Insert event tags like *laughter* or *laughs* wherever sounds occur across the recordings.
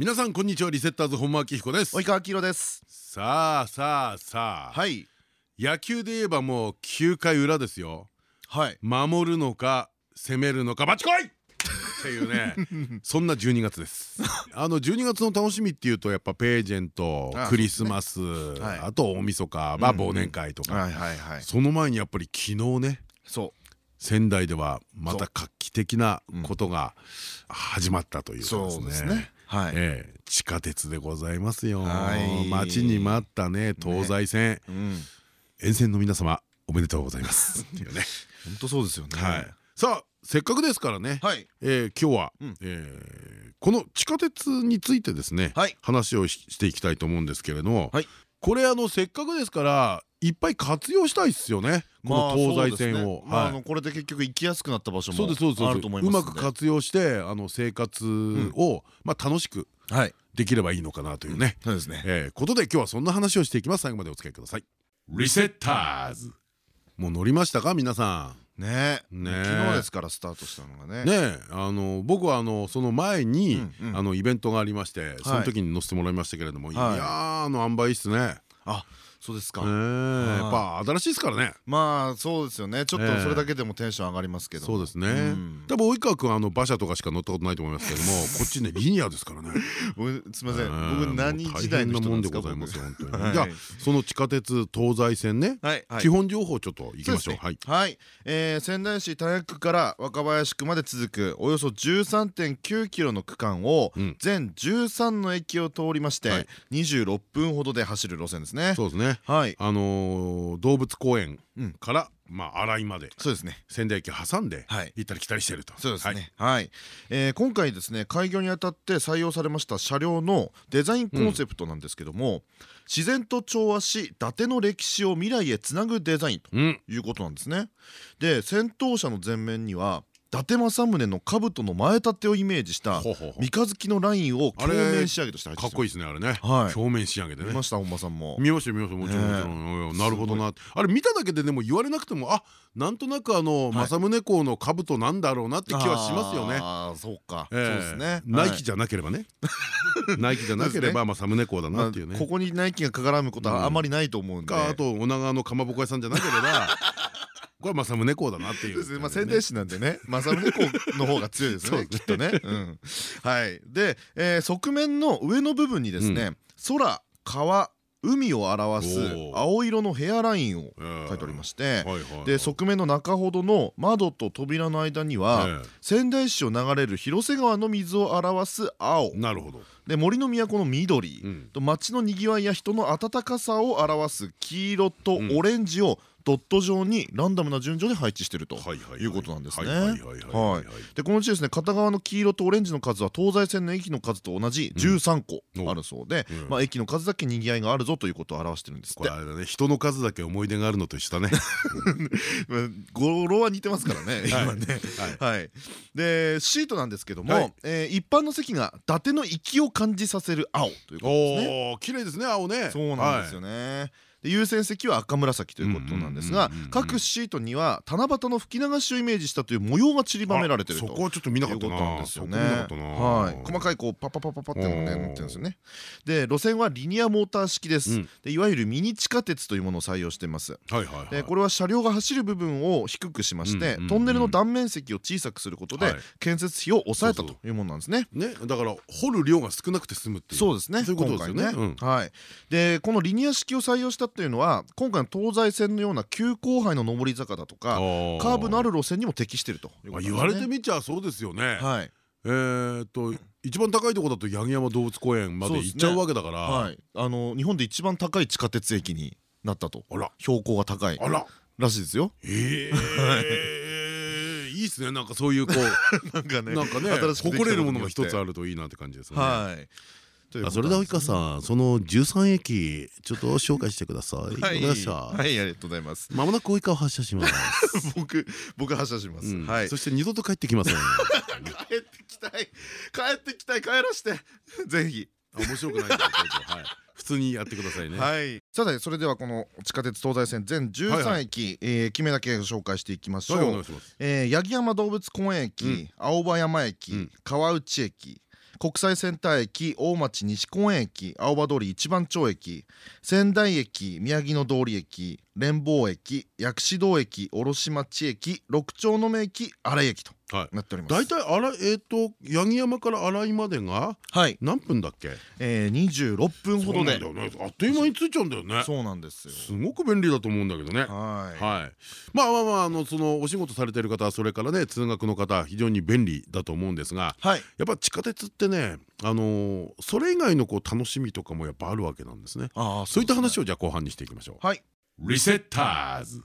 皆さんこんにちはリセッターズ本間明彦です。及川明宏です。さあさあさあ。はい。野球で言えばもう9回裏ですよ。はい。守るのか攻めるのかバチコイ！っていうね。*laughs* そんな12月です。*laughs* あの12月の楽しみっていうとやっぱページェントクリスマスあと大晦日まあ忘年会とか。その前にやっぱり昨日ねそう。仙台ではまた画期的なことが始まったというかですね。はい、ええ、地下鉄でございますよ。待ちに待ったね東西線、沿線の皆様おめでとうございます。*laughs* っていうね。本当そうですよね。はい。さあせっかくですからね、はい、えー、今日は、うん、えー、この地下鉄についてですね、はい、話をしていきたいと思うんですけれども、はい、これあのせっかくですからいっぱい活用したいですよね。この東西線を。これで結局行きやすくなった場所もあると思います。うまく活用してあの生活をまあ楽しくできればいいのかなというね。そうですね。えことで今日はそんな話をしていきます。最後までお付き合いください。リセッターズ。もう乗りましたか？皆さん。ねね昨日ですからスタートしたのがね。ねあの僕はあのその前にあのイベントがありましてその時に乗せてもらいましたけれどもいやあの塩梅いいっすね。あそうですか。やっぱ新しいですからね。まあそうですよね。ちょっとそれだけでもテンション上がりますけど。そうですね。多分及川君あの馬車とかしか乗ったことないと思いますけども、*laughs* こっちねリニアですからね。*laughs* すみません。僕何時代の人なんですか。ございますよ本当に。じゃあその地下鉄東西線ね。基本情報ちょっと行きましょう。はい。はい。仙台市田谷区から若林区まで続くおよそ13.9キロの区間を全13の駅を通りまして26分ほどで走る路線ですね。そうですね。はい、あの動物公園から、まあ新井までそうですね。仙台駅挟んで行ったり来たりしてると。そうですね。はい。今回ですね開業にあたって採用されました車両のデザインコンセプトなんですけども自然と調和し伊達の歴史を未来へつなぐデザインということなんですね。で先頭車の前面には伊達政宗の兜の前立てをイメージした三日月のラインを鏡面仕上げとしてかっこいいですねあれね。鏡面仕上げでね。見ました本間さんも。見ました見ましたも。ちろんもちろんなるほどな。あれ見ただけででも言われなくてもあなんとなくあの政宗公の兜なんだろうなって気はしますよね。ああそうか。そうですね。ナイキじゃなければね。ナイキじゃなければ政宗公だなっていうね。ここにナイキがかからむことはあまりないと思うんで。あと女川のかまぼこ屋さんじゃなければこれは政宗公だなっていう。まあ宣伝師なんでね、*laughs* 政宗公の方が強いですね。きっとね。はい。で、側面の上の部分にですね、空、川、海を表す青色のヘアラインを書いておりましてで側面の中ほどの窓と扉の間には仙台市を流れる広瀬川の水を表す青。なるほど。で森の都の緑、と街のにぎわいや人の温かさを表す黄色とオレンジをドット状にランダムな順序で配置しているということなんですね。でこのうちですね片側の黄色とオレンジの数は東西線の駅の数と同じ13個あるそうで、まあ駅の数だけ賑わいがあるぞということを表してるんですこれ *laughs* あれだね人の数だけ思い出があるのと一緒だね。語呂は似てますからね今ね。はい。でシートなんですけども一般の席が伊達の粋を感じさせる青ということですね。綺麗ですね青ね。そうなんですよね。優先席は赤紫ということなんですが各シートには七夕の吹き流しをイメージしたという模様が散りばめられてるとそこはちょっと見なかったんですよね。はい。細かいこうパパパパパってのがね載ってるんですよね。で路線はリニアモーター式です。でいわゆるミニ地下鉄というものを採用してます。でこれは車両が走る部分を低くしましてトンネルの断面積を小さくすることで建設費を抑えたというものなんですね。ねだから掘る量が少なくて済むっていう。そうですね。そういうことですよね。はい。でこのリニア式を採用したっていうのは今回の東西線のような急勾配の上り坂だとかカーブのある路線にも適していると。言われてみちゃそうですよね。はい。えっと一番高いところだと八木山動物公園まで行っちゃうわけだから、はい、あの日本で一番高い地下鉄駅になったと。標高が高い。ら。しいですよ。ええい。いですね。なんかそういうこう *laughs* なんかねなんかね誇れるものが一つあるといいなって感じですね。はいあそれでは及川さんその13駅ちょっと紹介してください。おはい。はいありがとうございます。まもなく及川発車します。*laughs* 僕僕発車します。うん。はい。そして二度と帰ってきません。*laughs* 帰ってきたい。帰ってきたい。帰らして。*laughs* ぜひ。あ面白くないは。い。普通にやってくださいね。はい。さてそれではこの地下鉄東西線全13駅えー駅名だけ紹介していきましょう。えー八木山動物公園うん。駅青葉山う駅ん。川内駅国際センター駅大町西公園駅青葉通り一番町駅仙台駅宮城野通り駅連邦駅薬師堂駅卸町駅六丁目駅新井駅とはい。なっております大体あらえっと八木山から新井までがはい、何分だっけ？えー、26分ほどでそうなんだよね。あっという間に着いちゃうんだよね。そうなんですよすごく便利だと思うんだけどね。はいはい、まあまあまああのそのお仕事されてる方それからね通学の方非常に便利だと思うんですがはいやっぱ地下鉄ってねあのーそれ以外のこう楽しみとかもやっぱあるわけなんですね。ああそういった話ををじゃあ後半にしていきましょう。はいリセッターズ。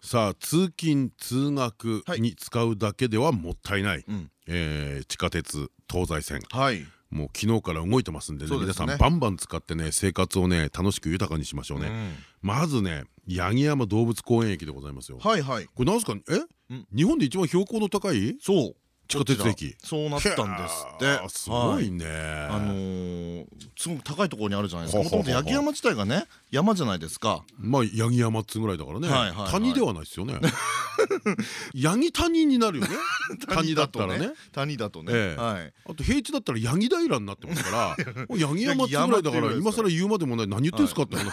さあ通勤通学に使うだけではもったいない、うん。えー地下鉄東西線。はい。もう昨日から動いてますんでねね。皆さんバンバン使ってね生活をね楽しく豊かにしましょうね、うん。まずね八木山動物公園駅でございますよ。はいはい。これなんですか？え、うん。日本で一番標高の高い？そう地下鉄駅。そうなったんですって。すごいはね、あのーすごく高いところにあるじゃないですか。もともと八木山自体がね山じゃないですか。まあ八木山っつぐらいだからね、谷ではないですよね。*laughs* 八木谷になるよ *laughs* ね。谷だったらね。谷だとね。あと平地だったら八木平になってますから。*laughs* 八木山っつぐらいだから。今更言うまでもない。何言ってんすかって話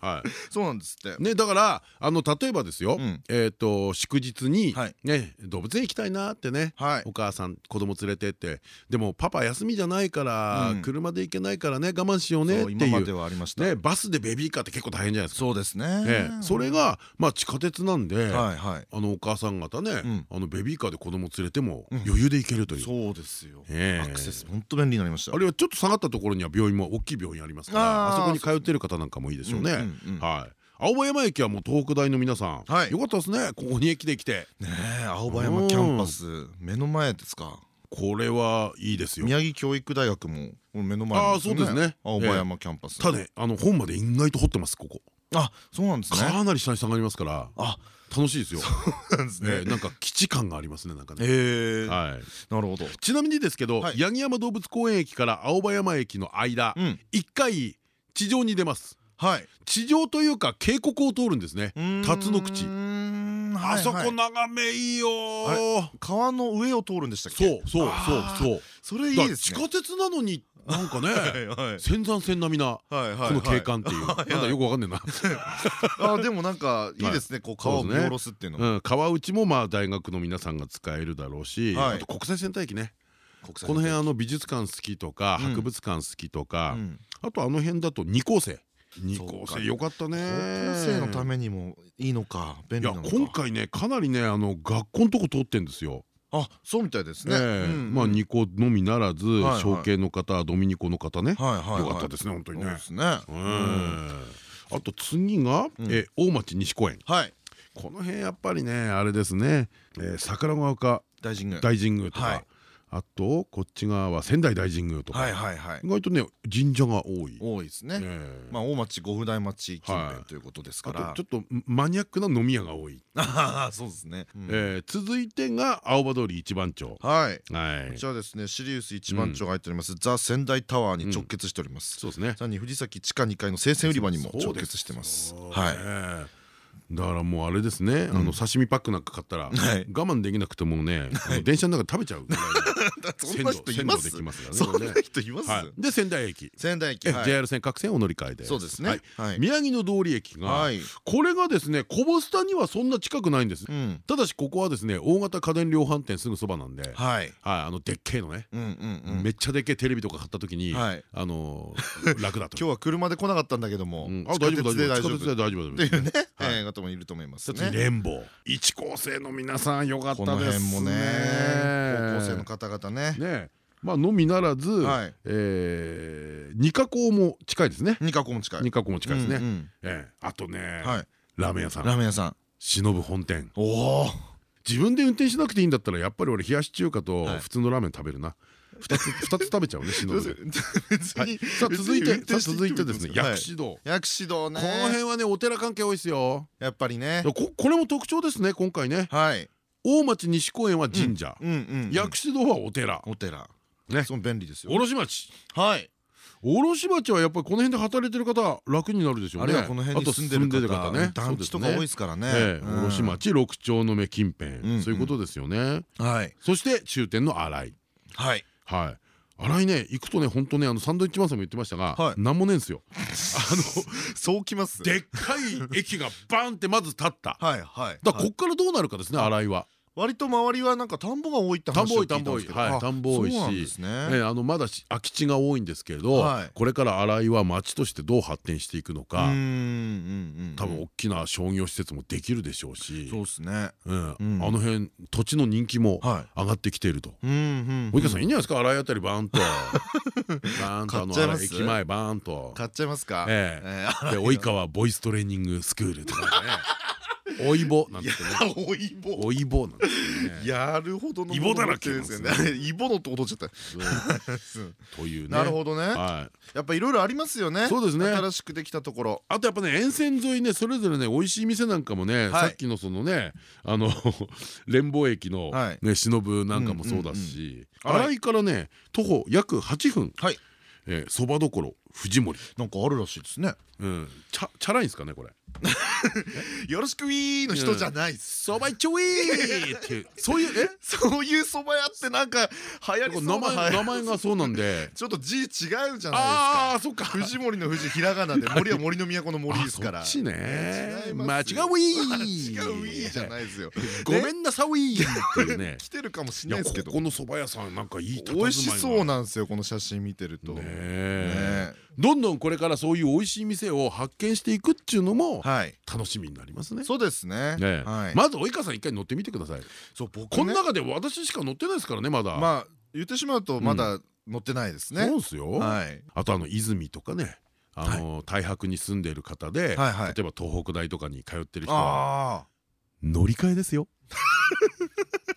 はい。*laughs* そうなんですって。ねだからあの例えばですよ、うん。えっと祝日に、はい。ね動物園行きたいなってね、はい。お母さん子供連れてって。でもパパ休みじゃないから、うん。車で行けないからね我慢しようねってそう今までいうはありました。ねバスでベビーカーって結構大変じゃないですか。そうですね。ええそれがまあ地下鉄なんで、はいはい。あのお母さん方ね、ん。あのベビーカーで子供連れてもうん。余裕で行けるという、そうですよ。ええ。アクセス本当便利になりました。あるいはちょっと下がったところには病院も大きい病院ありますからあそこに通ってる方なんかもいいでしょうね。はい。青葉山駅はもう東北大の皆さん、はい。よかったですね。ここに駅できて。ねえ青葉山キャンパス目の前ですか？これはいいですよ。宮城教育大学も目の前あそうですね。青葉山キャンパス。ただねあの本まで意外と掘ってますここ。あそうなんですね。かなり下に下がりますからあ。楽しいですよ。なんですね。えーなんか基地感がありますねなんかね。はい。なるほど。ちなみにですけどはい。八木山動物公園駅から青葉山駅の間うん。一回地上に出ますはい。地上というか渓谷を通るんですね。辰野口。あそこな眺めいいよあ川の上を通るんでしたっけ？そうそうそうそう。それいいですね。地下鉄なのになんかねはい仙山線並みなこの景観っていう。なんはい。だよくわかんねえな。*laughs* あでもなんかいいですね。こ *laughs* う川を見下ろすっていうの川内もまあ大学の皆さんが使えるだろうしはい。あと国際センター駅ねこの辺あの美術館好きとかうん。博物館好きとかうん。あとあの辺だと二高生二そうか。高生よかったね。高校生のためにもいいのか便利なのか。今回ねかなりねあの学校のとこ通ってんですよ。あそうみたいですね。まあ二高のみならずはいはい。小系の方ドミニコの方ね。よかったですね本当にね。あと次が大町西公園。はい。この辺やっぱりねあれですね。えー桜ヶ丘大神宮とはい。かあとこっち側は仙台大神宮とか。はいはいはい。意外とね神社が多い。多いですね。ええ。まあ大町五府台町近はい。辺ということですあから。とちょっとマニアックな飲み屋が多い。*laughs* そうですね。うん。えー続いてが青葉通り一番町。はい。はい。こち。らですね。シリウス一番町が入っております。ザ仙台タワーに直結しております。そうですね。さらに藤崎地下2階の生鮮売り場にも直結してます。はいい。だからもうあれですね、あの刺身パックなんか買ったら我はい。慢できなくてもね、電車の中で食べちゃうぐらい *laughs* そんな人いますで仙台駅、仙台駅 JR 線各線を乗り換えで、そうですね。宮城の通り駅が、はい。これがですねコボスタにはそんな近くないんです。うん。ただしここはですね大型家電量販店すぐそばなんで、はい、はい。あのでっけえのね、めっちゃでっけえテレビとか買った時に、はい。あの *laughs* 楽だと。今日は車で来なかったんだけども。うん。あ大丈夫大丈大丈夫。大丈夫っていうね方もいると思います次ね連邦一高生の皆さんよかったこですの辺もね高校生の方々ね。ねまあのみならず、はい。えー二加工も近いですね。二加工も近い。二加工も近いですね、ええ。あとね、はい。ラーメン屋さん。ラーメン屋さん。忍本店。おお自分で運転しなくていいんだったらやっぱり俺冷やし中華とはい。普通のラーメン食べるな、二つ二つ食べちゃうね *laughs* 忍で。さあ続いて続いてですね薬師堂。薬師堂ね。この辺はねお寺関係多いですよ。やっぱりね。ここれも特徴ですね今回ね。はい。大町西公園は神社。うんうん薬師堂はお寺。お寺。ね。その便利ですよ。卸町。はい。卸町はやっぱりこの辺で働いてる方楽になるでしょうね。あるいはこの辺に住んでる方ね。団地とか多いですからね。ええ。卸町六丁の目近うん辺そういうことですよね。はい。そして終点の新井。はいはい。新井ね行くとね本当ねあのサンドイッチマンさんも言ってましたがはい。なんもねえんですよ。*laughs* あそうきます。のでっかい駅がバンってまず立った。はいはいだこっからどうなるかですね新井は割と周りはなんか田んぼが多いって話を聞いたんですけど。田んぼ多い。し。まだし空き地が多いんですけれどはい。これから新井は町としてどう発展していくのか多分大きな商業施設もできるでしょうし。そうですね。あの辺土地の人気もは上がってきていると。及川さんいいんじゃないですか？新井あたりバーンと。*laughs* バーンと駅前バーンと。買っちゃいますか？ええ。で及川ボイストレーニングスクールとかね *laughs* おいぼなんてね。おいぼ。おいぼなんてね。やるほどのイボだらけですよね。イボのと踊っちゃった。そう。というね。なるほどね。はい。やっぱいろいろありますよね。そうですね。新しくできたところ。あとやっぱね沿線沿いねそれぞれね美味しい店なんかもねはい。さっきのそのねあの *laughs* 連邦駅のはい。ね忍なんかもそうだし。新井からね徒歩約8分。はい。そばどころ藤森。なんかあるらしいですね。うん。チャチャラいんですかねこれ？*laughs* よろしくウィーの人じゃないそばいちょいっていう。そういうえ？*laughs* そういう蕎麦屋ってなんか流行りそうな名前名前がそうなんで。*laughs* ちょっと字違うじゃないですか。ああそっか。藤森の藤ひらがなで森は森の都の森ですから。あそっちね。間違うウィ間ー違うウィーじゃないですよ。ごめんなさいウィーっていうね。来てるかもしれないですけど。ここの蕎麦屋さんなんかいい美味しそうななんですよこの写真見てると。ねねえどんどんこれからそういう美味しい店を発見していくっていうのもはい楽しみになりますね。そうですねまず及川さん一回乗ってみてください。そう僕このね中で私しか乗ってないですからねまだ。まあ言ってしまうとまだ乗ってないですねそうですよ。はいあとあの泉とかね。あの太白に住んでいる方で例えば東北大とかに通ってる人はあ乗り換えですよ。*laughs*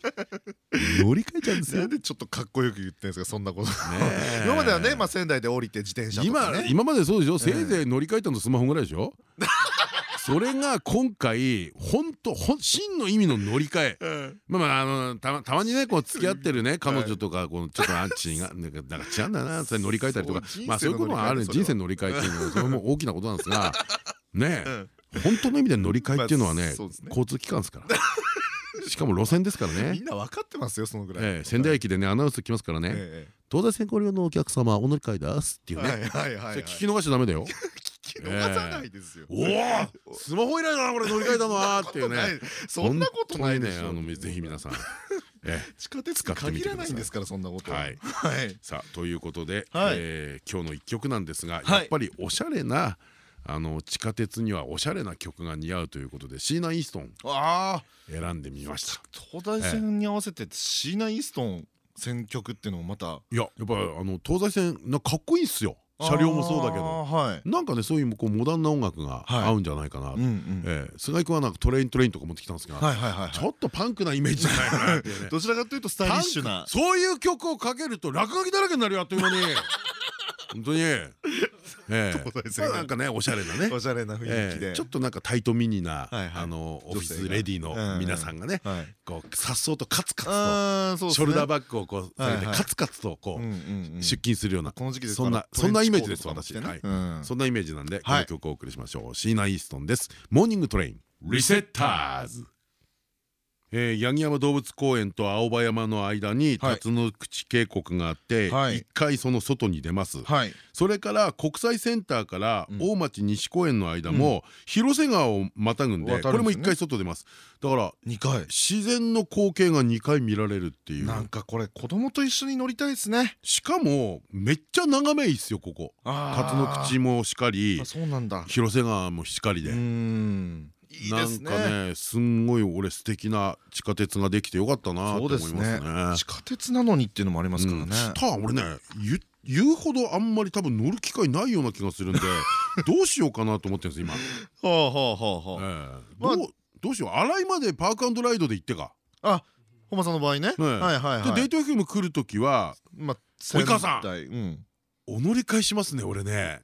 *laughs* 乗り換えちゃうんですよ。あなんでちょっとかっこよく言ってんですかそんなこと。え。*laughs* 今まではねまあ仙台で降りて自転車と今かね。今までそうでしょ？せいぜい乗り換えたのスマホぐらいでしょ？*laughs* それが今回本当真の意味の乗り換え。うん。まあまああのたまたまにねこう付き合ってるね彼女とかこうちょっとアンチがなんか違うんだなそれ乗り換えたりとか。そうまあそういうことがある人生の乗り換えっていうのはそれも大きなことなんですがねえ。本当の意味で乗り換えっていうのはね。交通機関ですから *laughs* しかも路線ですからね。みんな分かってますよそのぐらい。ええ仙台駅でねアナウンス来ますからね。え東西線ご利用のお客様お乗り換えですっていうね。聞き逃しちゃダメだよ。聞き逃さないですよ。おおスマホ以来だなこれ乗り換えたのは。*laughs* っていうね。そんなことないねあのぜひ皆さんええ地下鉄って限らないんですからそんなこと。はい。はい。さあということで、今日の一曲なんですが、はい。やっぱりおしゃれなあの地下鉄にはおしゃれな曲が似合うということでシーナ・イーストン。選んでみました。東西線に合わせてシーナ・イーストン選曲っていうのもまた。いややっぱりあの東西線なかっこいいっすよ。車両もそうだけど。はい。なんかねそういうこうモダンな音楽がはい。合うんじゃないかな、菅井君はなんかトレイントレインとか持ってきたんですが、ちょっとパンクなイメージじゃないかなね。*laughs* どちらかというとスタイリッシュな。そういう曲をかけると落書きだらけになるよあっという間に。*laughs* 本当になんかねおしゃれなね。おしゃれな雰囲気で。ええ。ちょっとなんかタイトミニなあのオフィスレディの皆さんがねさっそうとカツカツとショルダーバッグをこう下げてカツカツとこう出勤するようなこの時期ですそんなそんなイメージです私。はい。そんなイメージなんでこはい。の曲をお送りしましょう。シーナ・イーストンです。 Morning Train。 Resetters えー八木山動物公園と青葉山の間にはい。竜の口渓谷があってはい。一回その外に出ます。はい。それから国際センターからうん。大町西公園の間も広瀬川をまたぐんでこれも一回外出ます。だから二回。自然の光景が2回見られるっていう。なんかこれ子供と一緒に乗りたいですね。しかもめっちゃ眺めいいっすよここ。辰野口もしかりあそうなんだ。広瀬川もしかりで。うーんいいですなんかね。ねすんごい俺素敵な地下鉄ができてよかったなと思いますね。ね。地下鉄なのにっていうのもありますからね。うんただ俺ね言言うほどあんまり多分乗る機会ないような気がするんで *laughs* どうしようかなと思ってるんです今。はあはあはあはあ。ええ。まあどうどうしよう。新井までパークアンドライドで行ってか。あ本間さんの場合ね。ええ。はいはいはい。でデート FM 来る時はまあ及川さんお乗り換えしますね俺ね。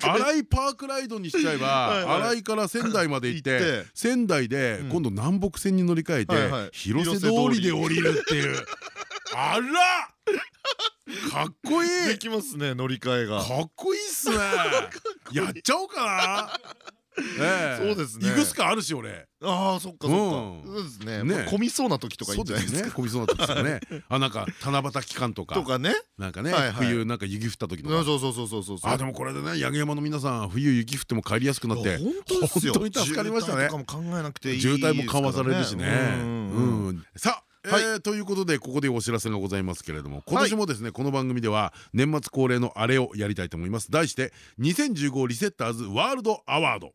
新井パークライドにしちゃえば *laughs* 新井から仙台まで行ってて。仙台でうん。今度南北線に乗り換えて広瀬通りで降りるっていう。あら！かっこいい。できますね乗り換えが。かっこいいっすね。*laughs* やっちゃおうかな。ええそうですね。いくつかあるし俺。ああそっかそっか。うん。そうですね。ね混みそうな時とかいいじゃないですすかね。混みそうな時ですよね。*laughs* あなんか七夕期間とか。とかね。なんかね冬なんか雪降った時とか。そうそうそうそうそうそう。あでもこれでね八木山の皆さん冬雪降っても帰りやすくなって。本当ですよ。本当に助かりましたね。渋滞とかも考えなくていい渋滞も緩和されるしね。うんうん。さあえはい。ーということでここでお知らせがございますけれども。今年もですねこの番組では年末恒例のあれをやりたいと思います。題して2015リセッターズワールドアワード。はい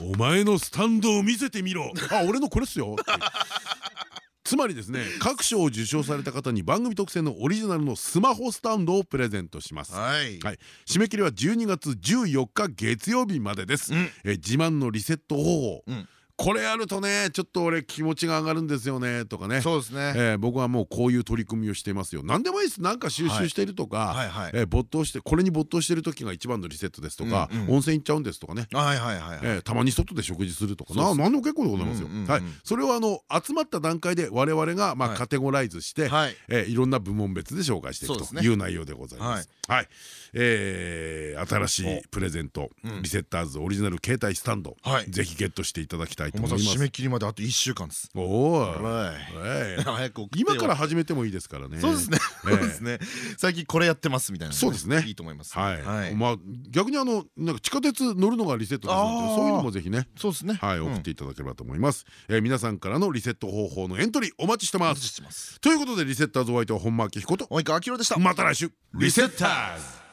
お前のスタンドを見せてみろ。あ俺のこれっすよ。*laughs* つまりですね各賞を受賞された方に番組特製のオリジナルのスマホスタンドをプレゼントします。はい。はい、締め切りは12月14日月曜日までです、うん。え自慢のリセット方法、うんこれやるとねちょっと俺気持ちが上がるんですよねとかね。そうですね。えー僕はもうこういう取り組みをしていますよ。何でもいいです。なんか収集しているとか、はいはいえー没頭してこれに没頭している時が一番のリセットですとか、うんうん温泉行っちゃうんですとかね。はいはいはいえーたまに外で食事するとかな何でも結構でございますよ。それをあの集まった段階で我々がまあはい。カテゴライズしてはい。えーいろんな部門別で紹介していくという内容でございます。はい。えー新しいプレゼントうん。リセッターズオリジナル携帯スタンドはい。ぜひゲットしていただきたいとま思います。た締め切りまであと1週間です。おおはい。今から始めてもいいですからね。そうですね。ええ *laughs* そうですね。最近これやってますみたいなのそうですね。いいと思います。はい。まあ逆にあのなんか地下鉄乗るのがリセットですそういうのもぜひね。そうですね。はい、うん。送っていただければと思います、えー皆さんからのリセット方法のエントリーお待ちしてます。してます。ということでリセッターズお相手は本間明彦と及川明宏でした。また来週。リセッターズ